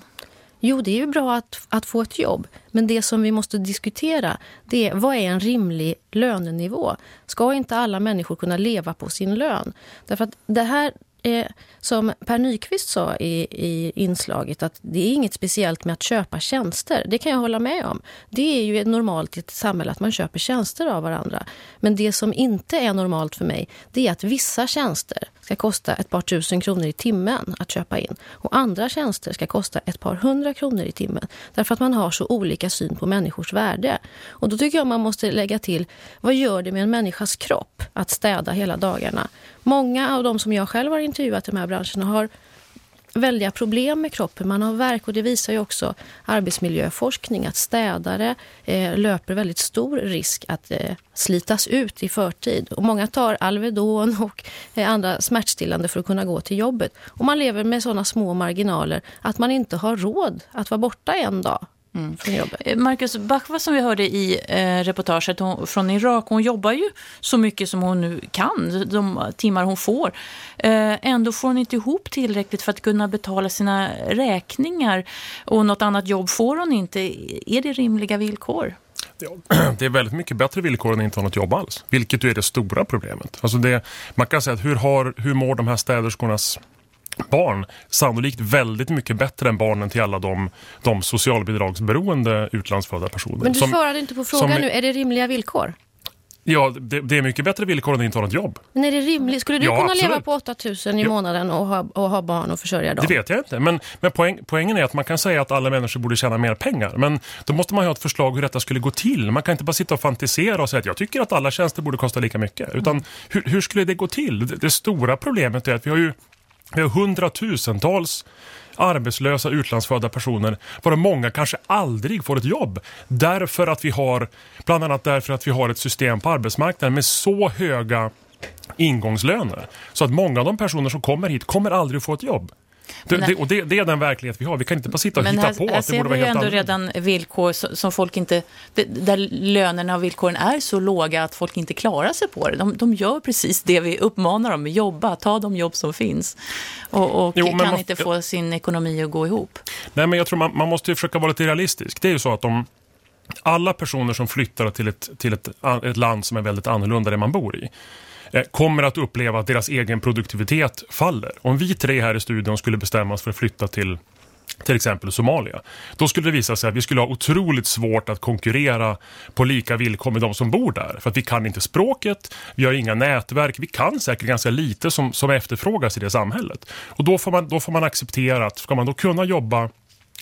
Jo, det är ju bra att, att få ett jobb. Men det som vi måste diskutera det är vad är en rimlig lönenivå? Ska inte alla människor kunna leva på sin lön? Därför att det här eh, som Per Nyqvist sa i, i inslaget att det är inget speciellt med att köpa tjänster. Det kan jag hålla med om. Det är ju normalt i ett samhälle att man köper tjänster av varandra. Men det som inte är normalt för mig det är att vissa tjänster ska kosta ett par tusen kronor i timmen att köpa in. Och andra tjänster ska kosta ett par hundra kronor i timmen. Därför att man har så olika syn på människors värde. Och då tycker jag man måste lägga till, vad gör det med en människas kropp att städa hela dagarna? Många av de som jag själv har intervjuat i de här branscherna har väldiga problem med kroppen. Man har verk och det visar ju också arbetsmiljöforskning att städare eh, löper väldigt stor risk att eh, slitas ut i förtid. Och många tar Alvedon och eh, andra smärtstillande för att kunna gå till jobbet. Och man lever med sådana små marginaler att man inte har råd att vara borta en dag Mm. från jobbet. Eh, Marcus Bachwa som vi hörde i eh, reportaget hon, från Irak, hon jobbar ju så mycket som hon nu kan, de timmar hon får. Eh, ändå får hon inte ihop tillräckligt för att kunna betala sina räkningar och något annat jobb får hon inte. Är det rimliga villkor? (clears throat) Det är väldigt mycket bättre villkor än att inte ha något jobb alls. Vilket ju är det stora problemet. Alltså det, man kan säga att hur, har, hur mår de här städerskornas barn sannolikt väldigt mycket bättre än barnen till alla de, de socialbidragsberoende utlandsfödda personer. Men du som, svarade inte på frågan som, nu. Är det rimliga villkor? Ja, det, det, är mycket bättre villkor än att inte ha något jobb. Men är det rimligt? Skulle du Ja, kunna absolut. leva på 8000 i Ja. månaden och ha, och ha barn och försörja dem? Det vet jag inte. Men, men poäng, poängen är att man kan säga att alla människor borde tjäna mer pengar. Men då måste man ha ett förslag hur detta skulle gå till. Man kan inte bara sitta och fantisera och säga att jag tycker att alla tjänster borde kosta lika mycket. Utan hur, hur skulle det gå till? Det, det stora problemet är att vi har ju vi har hundratusentals arbetslösa utlandsfödda personer varav många kanske aldrig får ett jobb. Därför att vi har, bland annat därför att vi har ett system på arbetsmarknaden med så höga ingångslöner. Så att många av de personer som kommer hit kommer aldrig få ett jobb. Det, det, och det, det är den verklighet vi har. Vi kan inte bara sitta och Men hitta här, på här att det borde vara helt ändå annorlunda. redan villkor som som folk inte, där lönerna och villkoren är så låga att folk inte klarar sig på det. De, de gör precis det vi uppmanar dem att jobba, ta de jobb som finns och, och Jo, kan man- inte få sin ekonomi att gå ihop. Nej, men jag tror man, man måste ju försöka vara lite realistisk. Det är ju så att om alla personer som flyttar till ett, till ett, ett land som är väldigt annorlunda än det man bor i Eh, kommer att uppleva att deras egen produktivitet faller. Om vi tre här i studion skulle bestämmas för att flytta till till exempel Somalia. Då skulle det visa sig att vi skulle ha otroligt svårt att konkurrera på lika villkor med de som bor där. För att vi kan inte språket, vi har inga nätverk, vi kan säkert ganska lite som, som efterfrågas i det samhället. Och då får, man, då får man acceptera att ska man då kunna jobba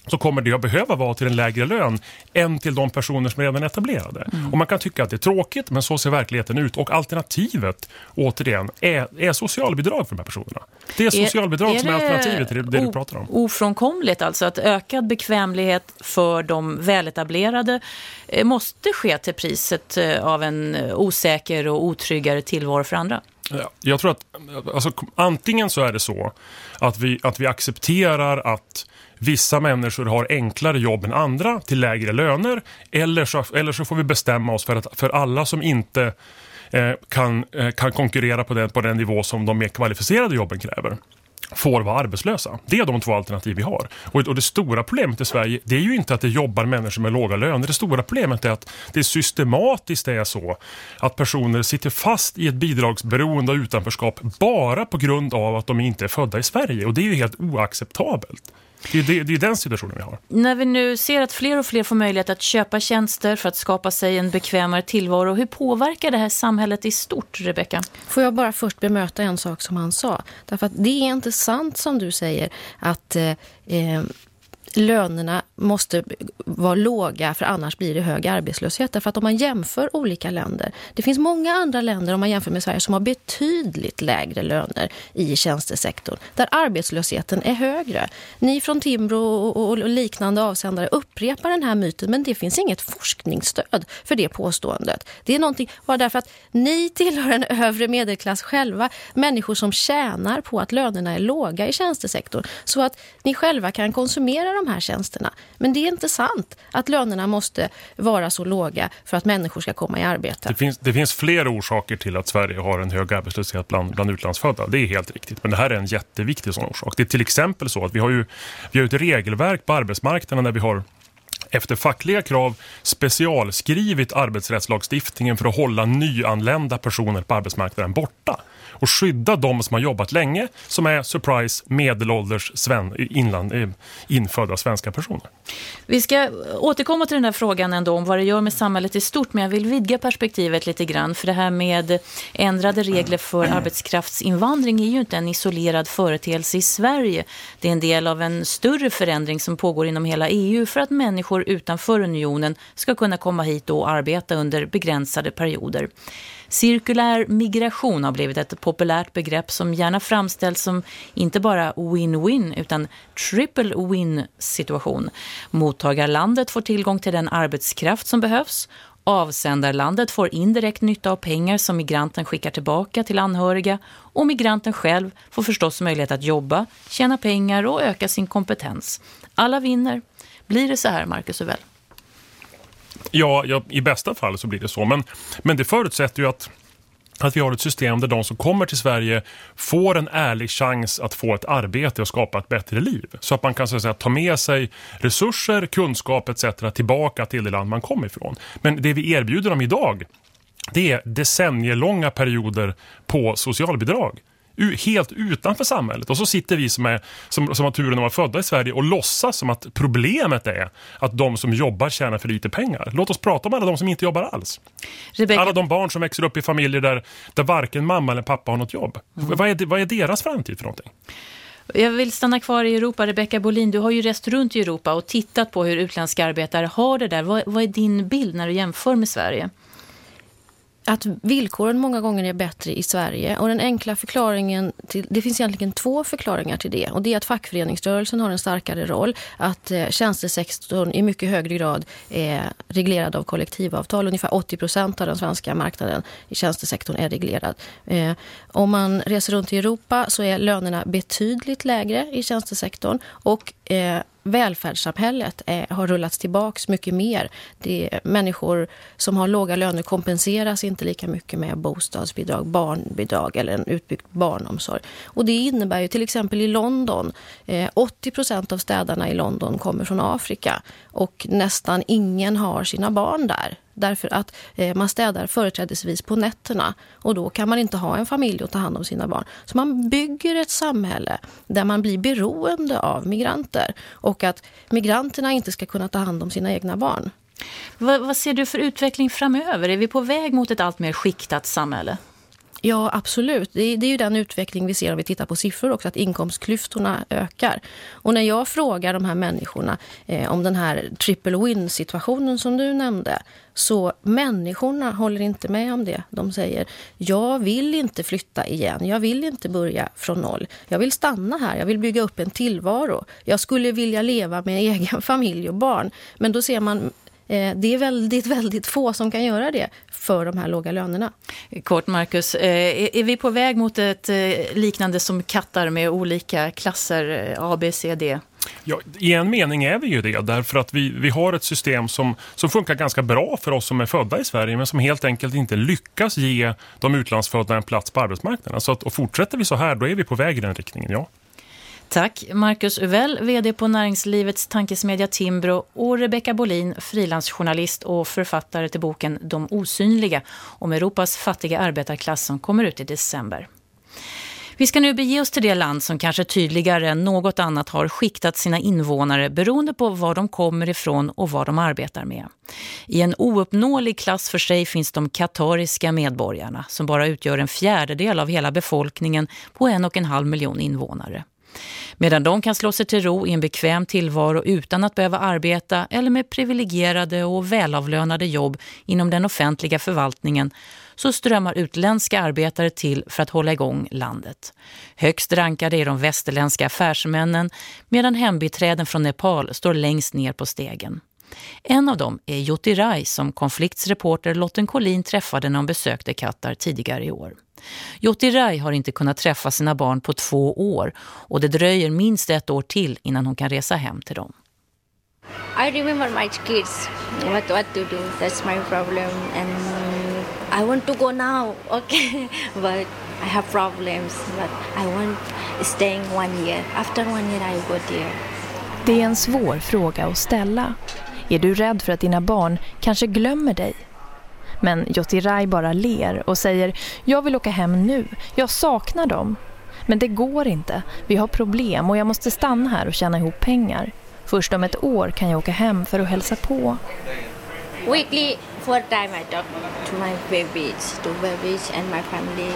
så kommer det att behöva vara till en lägre lön än till de personer som redan är etablerade. Och man kan tycka att det är tråkigt, men så ser verkligheten ut. Och alternativet, återigen, är, är socialbidrag för de här personerna. Det är socialbidrag som är alternativet till det, det du pratar om. Ofrånkomligt alltså att ökad bekvämlighet för de väletablerade eh, måste ske till priset eh, av en eh, osäker och otryggare tillvaro för andra. Ja, jag tror att alltså, antingen så är det så att vi, att vi accepterar att vissa människor har enklare jobb än andra till lägre löner eller så, eller så får vi bestämma oss för att för alla som inte eh, kan, eh, kan konkurrera på den, på den nivå som de mer kvalificerade jobben kräver får vara arbetslösa. Det är de två alternativ vi har. Och, och det stora problemet i Sverige det är ju inte att det jobbar människor med låga löner. Det stora problemet är att det systematiskt är så att personer sitter fast i ett bidragsberoende och utanförskap bara på grund av att de inte är födda i Sverige. Och det är ju helt oacceptabelt. Det är, det, det är den situationen vi har. När vi nu ser att fler och fler får möjlighet att köpa tjänster för att skapa sig en bekvämare tillvaro, hur påverkar det här samhället i stort, Rebecka? Får jag bara först bemöta en sak som han sa. Därför att det är inte sant som du säger att eh, eh, lönerna måste vara låga för annars blir det hög arbetslöshet. Därför att om man jämför olika länder, det finns många andra länder om man jämför med Sverige som har betydligt lägre löner i tjänstesektorn, där arbetslösheten är högre. Ni från Timbro och liknande avsändare upprepar den här myten, men det finns inget forskningsstöd för det påståendet. Det är någonting, bara därför att ni tillhör en övre medelklass själva, människor som tjänar på att lönerna är låga i tjänstesektorn, så att ni själva kan konsumera de här tjänsterna. Men det är inte sant att lönerna måste vara så låga för att människor ska komma i arbete. Det finns, det finns flera orsaker till att Sverige har en hög arbetslöshet bland, bland utlandsfödda. Det är helt riktigt. Men det här är en jätteviktig sån orsak. Det är till exempel så att vi har ju vi har ett regelverk på arbetsmarknaden där vi har efter fackliga krav specialskrivit arbetsrättslagstiftningen för att hålla nyanlända personer på arbetsmarknaden borta och skydda de som har jobbat länge som är, surprise, medelålders sven, inland, eh, infödda svenska personer. Vi ska återkomma till den här frågan ändå om vad det gör med samhället i stort men jag vill vidga perspektivet lite grann för det här med ändrade regler för arbetskraftsinvandring är ju inte en isolerad företeelse i Sverige. Det är en del av en större förändring som pågår inom hela EU för att människor utanför unionen ska kunna komma hit och arbeta under begränsade perioder. Cirkulär migration har blivit ett populärt begrepp som gärna framställs som inte bara win-win utan triple win-situation. Mottagarlandet får tillgång till den arbetskraft som behövs Avsändarlandet får indirekt nytta av pengar som migranten skickar tillbaka till anhöriga och migranten själv får förstås möjlighet att jobba, tjäna pengar och öka sin kompetens. Alla vinner. Blir det så här, Marcus Uvell? Ja, ja, i bästa fall så blir det så. Men, men det förutsätter ju att att vi har ett system där de som kommer till Sverige får en ärlig chans att få ett arbete och skapa ett bättre liv. Så att man kan så att säga, ta med sig resurser, kunskap etc. tillbaka till det land man kommer ifrån. Men det vi erbjuder dem idag det är decennielånga perioder på socialbidrag helt utanför samhället. Och så sitter vi som, är, som, som har turen att vara födda i Sverige och låtsas som att problemet är att de som jobbar tjänar för lite pengar. Låt oss prata om alla de som inte jobbar alls. Rebecca... Alla de barn som växer upp i familjer där, där varken mamma eller pappa har något jobb. Mm. Vad, är, vad är deras framtid för någonting? Jag vill stanna kvar i Europa. Rebecca Bolin, du har ju rest runt i Europa och tittat på hur utländska arbetare har det där. Vad, vad är din bild när du jämför med Sverige? Att villkoren många gånger är bättre i Sverige. Och den enkla förklaringen, till, det finns egentligen två förklaringar till det. Och det är att fackföreningsrörelsen har en starkare roll. Att eh, tjänstesektorn i mycket högre grad är reglerad av kollektivavtal. Ungefär 80 procent av den svenska marknaden i tjänstesektorn är reglerad. Eh, om man reser runt i Europa så är lönerna betydligt lägre i tjänstesektorn. Och eh, välfärdssamhället är, har rullats tillbaks mycket mer. Det är, människor som har låga löner kompenseras inte lika mycket med bostadsbidrag, barnbidrag eller en utbyggd barnomsorg. Och det innebär ju till exempel i London, eh, 80 procent av städarna i London kommer från Afrika och nästan ingen har sina barn där därför att eh, man städar företrädesvis på nätterna och då kan man inte ha en familj och ta hand om sina barn. Så man bygger ett samhälle där man blir beroende av migranter och att migranterna inte ska kunna ta hand om sina egna barn. Vad, vad ser du för utveckling framöver? Är vi på väg mot ett allt mer skiktat samhälle? Ja, absolut. Det är, det är ju den utveckling vi ser om vi tittar på siffror också, att inkomstklyftorna ökar. Och när jag frågar de här människorna eh, om den här triple win-situationen som du nämnde, så människorna håller inte med om det. De säger, jag vill inte flytta igen, jag vill inte börja från noll. Jag vill stanna här, jag vill bygga upp en tillvaro. Jag skulle vilja leva med egen familj och barn. Men då ser man det är väldigt, (laughs) väldigt få som kan göra det för de här låga lönerna. Kort, Marcus. Eh, är vi på väg mot ett eh, liknande som kattar med olika klasser A, B, C, D? Ja, I en mening är vi ju det, därför att vi, vi har ett system som, som funkar ganska bra för oss som är födda i Sverige men som helt enkelt inte lyckas ge de utlandsfödda en plats på arbetsmarknaden. Så att, och fortsätter vi så här, då är vi på väg i den riktningen, ja. Tack Marcus Uvell, vd på Näringslivets tankesmedja Timbro och Rebecca Bolin, frilansjournalist och författare till boken De osynliga om Europas fattiga arbetarklass som kommer ut i december. Vi ska nu bege oss till det land som kanske tydligare än något annat har skiktat sina invånare beroende på var de kommer ifrån och vad de arbetar med. I en ouppnåelig klass för sig finns de katariska medborgarna som bara utgör en fjärdedel av hela befolkningen på en och en halv miljon invånare. Medan de kan slå sig till ro i en bekväm tillvaro utan att behöva arbeta eller med privilegierade och välavlönade jobb inom den offentliga förvaltningen så strömmar utländska arbetare till för att hålla igång landet. Högst rankade är de västerländska affärsmännen medan hembiträden från Nepal står längst ner på stegen. En av dem är Joti Rai som konfliktsreporter Lotten Collin träffade när hon besökte Qatar tidigare i år. Joti Rai har inte kunnat träffa sina barn på två år och det dröjer minst ett år till innan hon kan resa hem till dem. I remember my kids, what, what to do, that's my problem and I want to go now, (laughs) okay, but I have problems, but I want staying one year. After one year I go there. Det är en svår fråga att ställa. Är du rädd för att dina barn kanske glömmer dig? Men Jotirai bara ler och säger Jag vill åka hem nu, jag saknar dem. Men det går inte, vi har problem och jag måste stanna här och tjäna ihop pengar. Först om ett år kan jag åka hem för att hälsa på. Weekly, four time I talk to my babies, to babies and my family.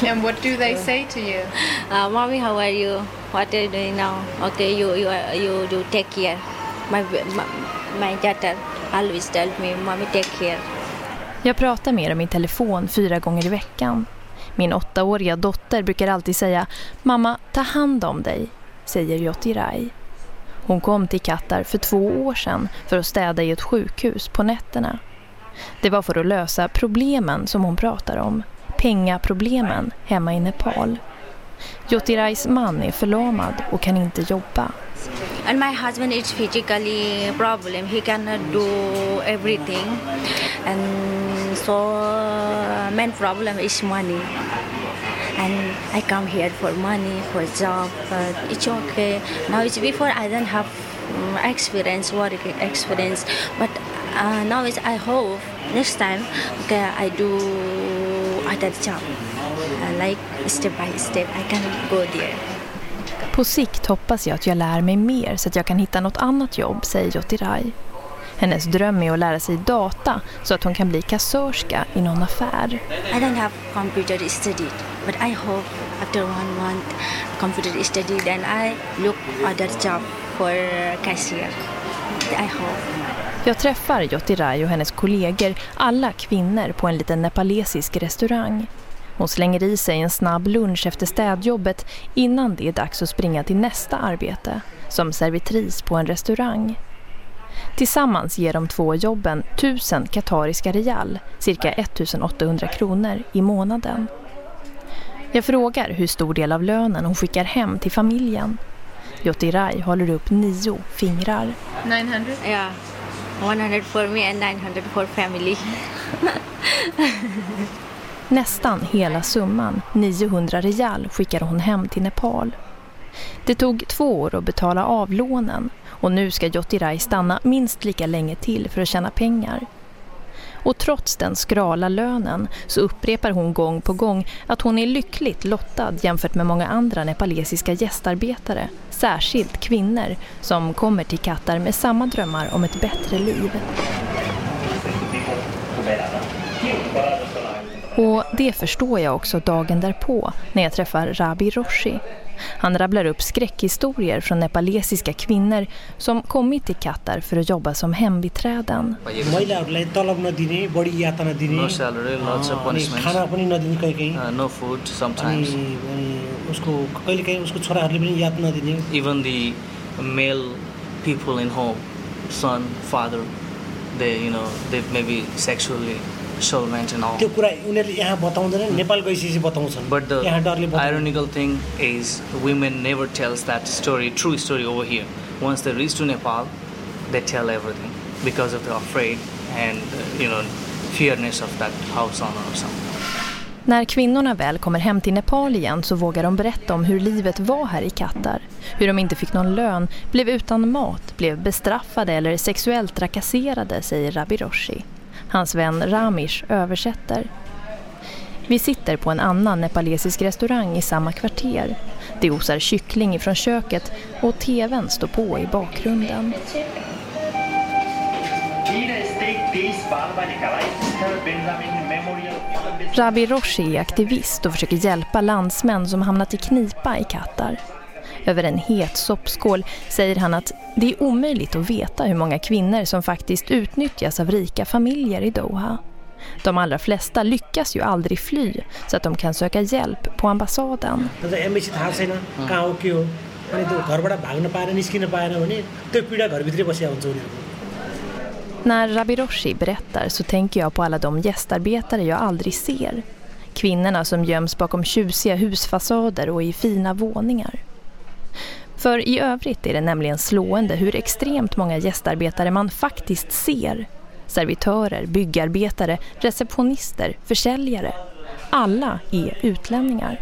(laughs) And what do they say to you? (laughs) Uh, Mommy, how are you? What are you doing now? Okay, you you you do take care. My my, my daughter always tell me, Mommy, take care. Jag pratar med dem i telefon fyra gånger i veckan. Min åttaåriga dotter brukar alltid säga Mamma, ta hand om dig, säger Jotirai. Hon kom till Qatar för två år sedan för att städa i ett sjukhus på nätterna. Det var för att lösa problemen som hon pratar om. Pengaproblemen hemma i Nepal. Jotirais man är förlamad och kan inte jobba. And my husband is physically problem. He cannot do everything. And so main problem is money. And I come here for money, for job, but it's okay. Now it's before I don't have um, experience, work experience, but uh, now is I hope next time okay, I do other job. Uh, like step by step I can go there. På sikt hoppas jag att jag lär mig mer så att jag kan hitta något annat jobb, säger Jotirai. Hennes dröm är att lära sig data så att hon kan bli kassörska i någon affär. I don't have computer study, but I hope after one month computer study then I look other job for cashier. I hope. Jag träffar Jotirai och hennes kollegor, alla kvinnor, på en liten nepalesisk restaurang. Hon slänger i sig en snabb lunch efter städjobbet innan det är dags att springa till nästa arbete, som servitris på en restaurang. Tillsammans ger de två jobben 1000 katariska rial, cirka 1800 kronor i månaden. Jag frågar hur stor del av lönen hon skickar hem till familjen. Jotirai håller upp nio fingrar. 900? Yeah. 100 for me and 900 for family. (laughs) Nästan hela summan, 900 rial, skickar hon hem till Nepal. Det tog två år att betala av lånen och nu ska Jotirai stanna minst lika länge till för att tjäna pengar. Och trots den skrala lönen så upprepar hon gång på gång att hon är lyckligt lottad jämfört med många andra nepalesiska gästarbetare, särskilt kvinnor som kommer till Qatar med samma drömmar om ett bättre liv. Och det förstår jag också dagen därpå när jag träffar Rabi Roshi. Han rabblar upp skräckhistorier från nepalesiska kvinnor som kommit till Qatar för att jobba som hembiträden. No salary, lots of punishments. Uh, no food sometimes. Even the male people in home, son, father, they, you know, they maybe sexually assault and all. त्यो कुरा उनीहरूले यहाँ बताउँदैन नेपाल गइसकेपछि बताउँछन् But the यहाँ डरले बताउँदैन ironical thing is women never tells that story, true story over here. Once they reach to Nepal, they tell everything because of the afraid and uh, you know fearness of that house owner or something. När kvinnorna väl kommer hem till Nepal igen så vågar de berätta om hur livet var här i Qatar. Hur de inte fick någon lön, blev utan mat, blev bestraffade eller sexuellt trakasserade, säger Rabi Roshi. Hans vän Ramish översätter. Vi sitter på en annan nepalesisk restaurang i samma kvarter. Det osar kyckling ifrån köket och tvn står på i bakgrunden. Rabi Roshi är aktivist och försöker hjälpa landsmän som hamnat i knipa i Qatar över en het soppskål säger han att det är omöjligt att veta hur många kvinnor som faktiskt utnyttjas av rika familjer i Doha. De allra flesta lyckas ju aldrig fly så att de kan söka hjälp på ambassaden. När Rabiroshi berättar så tänker jag på alla de gästarbetare jag aldrig ser. Kvinnorna som göms bakom tjusiga husfasader och i fina våningar. För i övrigt är det nämligen slående hur extremt många gästarbetare man faktiskt ser. Servitörer, byggarbetare, receptionister, försäljare. Alla är utlänningar.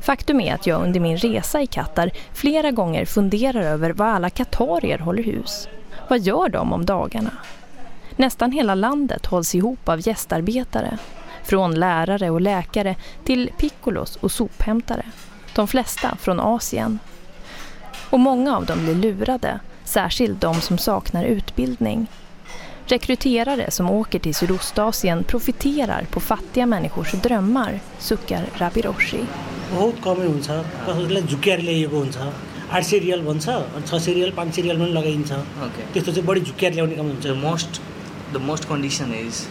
Faktum är att jag under min resa i Qatar flera gånger funderar över vad alla katarier håller hus. Vad gör de om dagarna? Nästan hela landet hålls ihop av gästarbetare. Från lärare och läkare till piccolos och sophämtare. De flesta från Asien. Och många av dem blir lurade, särskilt de som saknar utbildning. Rekryterare som åker till Sydostasien profiterar på fattiga människors drömmar, suckar Rabiroshi. बहुत कमै हुन्छ कसैलाई झुक्क्याएर ल्याइएको हुन्छ आठ सय रियल भन्छ अनि छ सय रियल पाँच सय रियल पनि लगाइन्छ Okay. त्यस्तो चाहिँ बढी झुक्क्याएर ल्याउने काम हुन्छ The most, the most condition is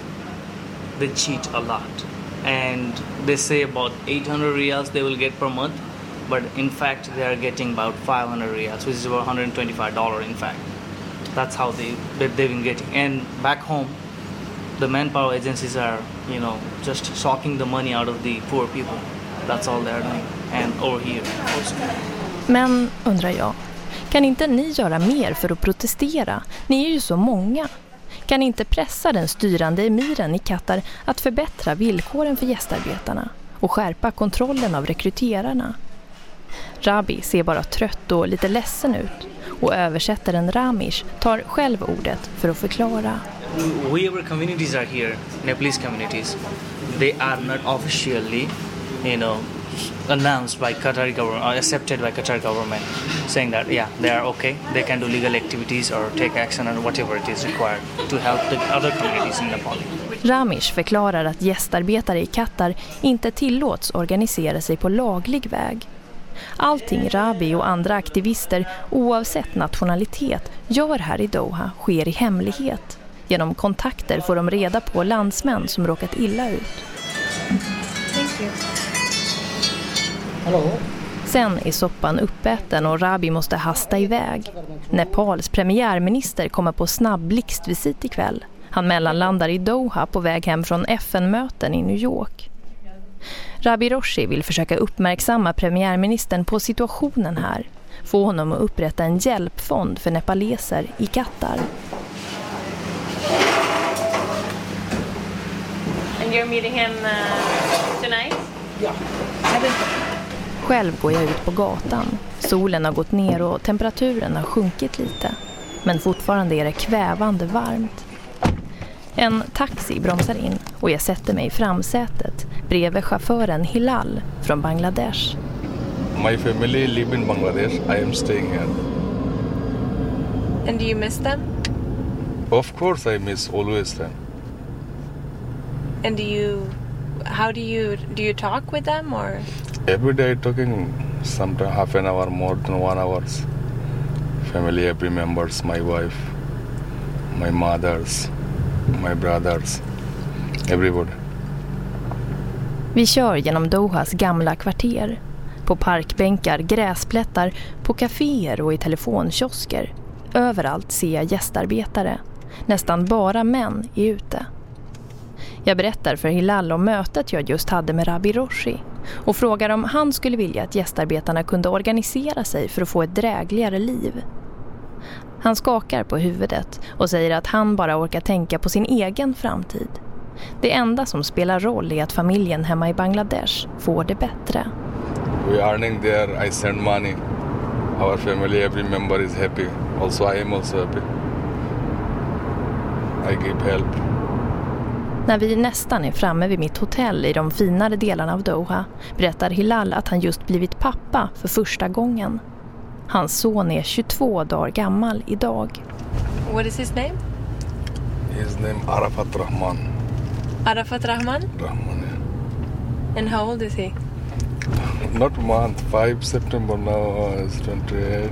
they cheat a lot, and they say about 800 reals they will get per month, but in fact they are getting about 500 reals, which is about 125 dollar. In fact, that's how they they've been getting. And back home, the manpower agencies are you know just sucking the money out of the poor people. That's all they are doing, and over here also. Men, undrar jag, kan inte ni göra mer för att protestera? Ni är ju så många. Kan inte pressa den styrande emiren i Qatar att förbättra villkoren för gästarbetarna och skärpa kontrollen av rekryterarna? Rabi ser bara trött och lite ledsen ut och översättaren Ramish tar själv ordet för att förklara. whoever communities are here, Nepalese communities, they are not officially, you know, announced by Qatari government or accepted by Qatar government, saying that yeah they are okay, they can do legal activities or take action on whatever it is required to help the other communities in Nepal. Ramish förklarar att gästarbetare i Qatar inte tillåts organisera sig på laglig väg. Allting Rabi och andra aktivister, oavsett nationalitet, gör här i Doha sker i hemlighet. Genom kontakter får de reda på landsmän som råkat illa ut. Sen är soppan uppäten och Rabi måste hasta iväg. Nepals premiärminister kommer på snabb blixtvisit ikväll. Han mellanlandar i Doha på väg hem från FN-möten i New York. Rabi Roshi vill försöka uppmärksamma premiärministern på situationen här. Få honom att upprätta en hjälpfond för nepaleser i Qatar. And you're meeting him uh, tonight? Själv går jag ut på gatan. Solen har gått ner och temperaturen har sjunkit lite. Men fortfarande är det kvävande varmt. En taxi bromsar in och jag sätter mig i framsätet bredvid chauffören Hilal från Bangladesh. My family live in Bangladesh. I am staying here. And do you miss them? Of course, I miss always them. And do you, how do you, do you talk with them or? Every day talking, sometimes half an hour, more than one hours. Family, every members, my wife, my mothers, my brothers, everybody. Vi kör genom Dohas gamla kvarter. På parkbänkar, gräsplättar, på kaféer och i telefonkiosker. Överallt ser jag gästarbetare. Nästan bara män är ute. Jag berättar för Hilal om mötet jag just hade med Rabbi Roshi och frågar om han skulle vilja att gästarbetarna kunde organisera sig för att få ett drägligare liv. Han skakar på huvudet och säger att han bara orkar tänka på sin egen framtid. Det enda som spelar roll är att familjen hemma i Bangladesh får det bättre. We earning there. I send money. Our family, every member is happy. Also, I am also happy. I give help. När vi nästan är framme vid mitt hotell i de finare delarna av Doha berättar Hilal att han just blivit pappa för första gången. Hans son är 22 dagar gammal idag. What is his name? His name Arafat Rahman. Arafat Rahman? Rahman. And how old is he? Not month, 5 September now is 28,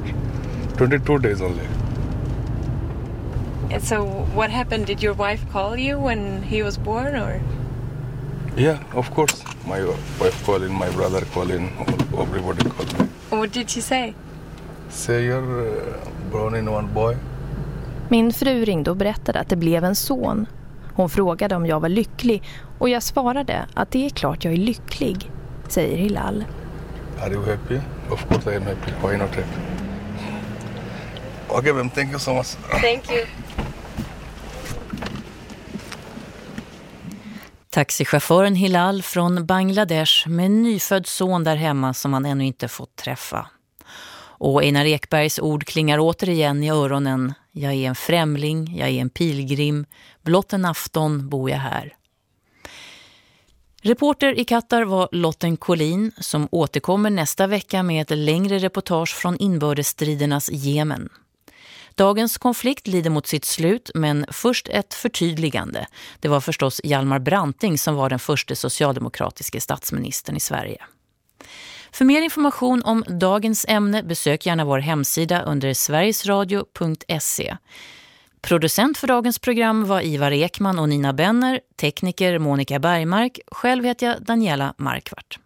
22 days only. And so what happened? Did your wife call you when he was born or? Yeah, of course. My wife calling, my brother calling, everybody calling. What did she say? Uh, born in one boy. Min fru ringde och berättade att det blev en son. Hon frågade om jag var lycklig och jag svarade att det är klart jag är lycklig, säger Hilal. Are you happy? Of course I am happy. Why not happy? Okay, ma'am. Thank you so much. Thank you. Taxichauffören Hilal från Bangladesh med en nyfödd son där hemma som han ännu inte fått träffa. Och Einar Ekbergs ord klingar återigen i öronen. Jag är en främling, jag är en pilgrim. Blott en afton bor jag här. Reporter i Qatar var Lotten Collin som återkommer nästa vecka med ett längre reportage från inbördesstridernas Jemen. Dagens konflikt lider mot sitt slut men först ett förtydligande. Det var förstås Hjalmar Branting som var den första socialdemokratiska statsministern i Sverige. För mer information om dagens ämne besök gärna vår hemsida under sverigesradio.se. Producent för dagens program var Ivar Ekman och Nina Benner, tekniker Monica Bergmark, själv heter jag Daniela Markvart.